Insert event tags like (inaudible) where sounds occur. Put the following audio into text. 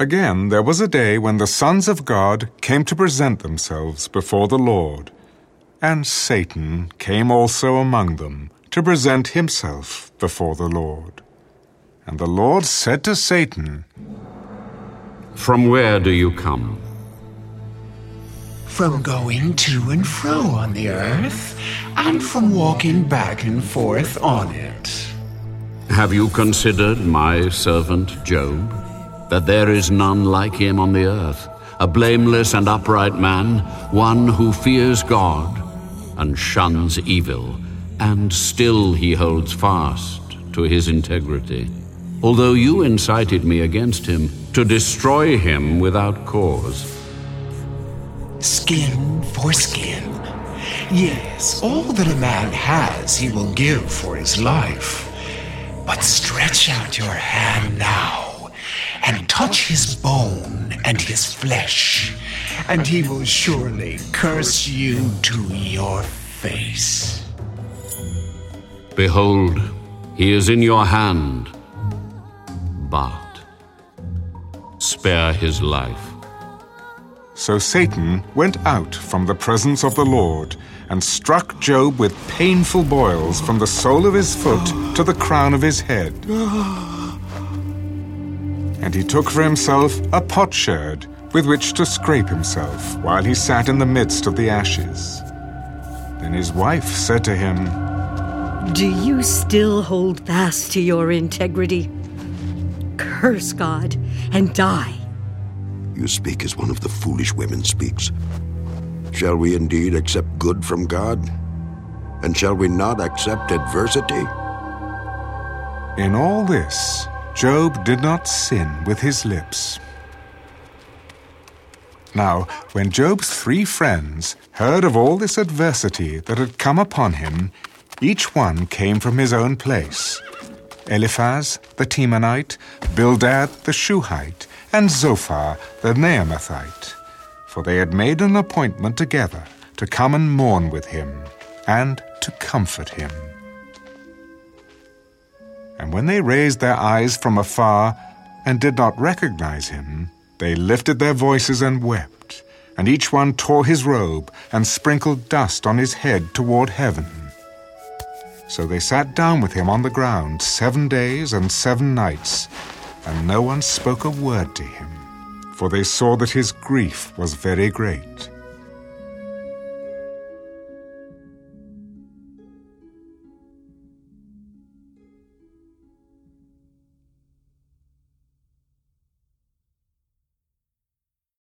Again, there was a day when the sons of God came to present themselves before the Lord, and Satan came also among them to present himself before the Lord. And the Lord said to Satan, From where do you come? From going to and fro on the earth, and from walking back and forth on it. Have you considered my servant Job? That there is none like him on the earth, a blameless and upright man, one who fears God and shuns evil, and still he holds fast to his integrity. Although you incited me against him to destroy him without cause. Skin for skin. Yes, all that a man has he will give for his life. But stretch out your hand now and touch his bone and his flesh, and he will surely curse you to your face. Behold, he is in your hand, but spare his life. So Satan went out from the presence of the Lord and struck Job with painful boils from the sole of his foot to the crown of his head. (gasps) (gasps) (gasps) And he took for himself a potsherd with which to scrape himself while he sat in the midst of the ashes. Then his wife said to him, Do you still hold fast to your integrity? Curse God and die. You speak as one of the foolish women speaks. Shall we indeed accept good from God? And shall we not accept adversity? In all this, Job did not sin with his lips. Now, when Job's three friends heard of all this adversity that had come upon him, each one came from his own place Eliphaz the Temanite, Bildad the Shuhite, and Zophar the Naamathite. For they had made an appointment together to come and mourn with him, and to comfort him. And when they raised their eyes from afar and did not recognize him, they lifted their voices and wept, and each one tore his robe and sprinkled dust on his head toward heaven. So they sat down with him on the ground seven days and seven nights, and no one spoke a word to him, for they saw that his grief was very great.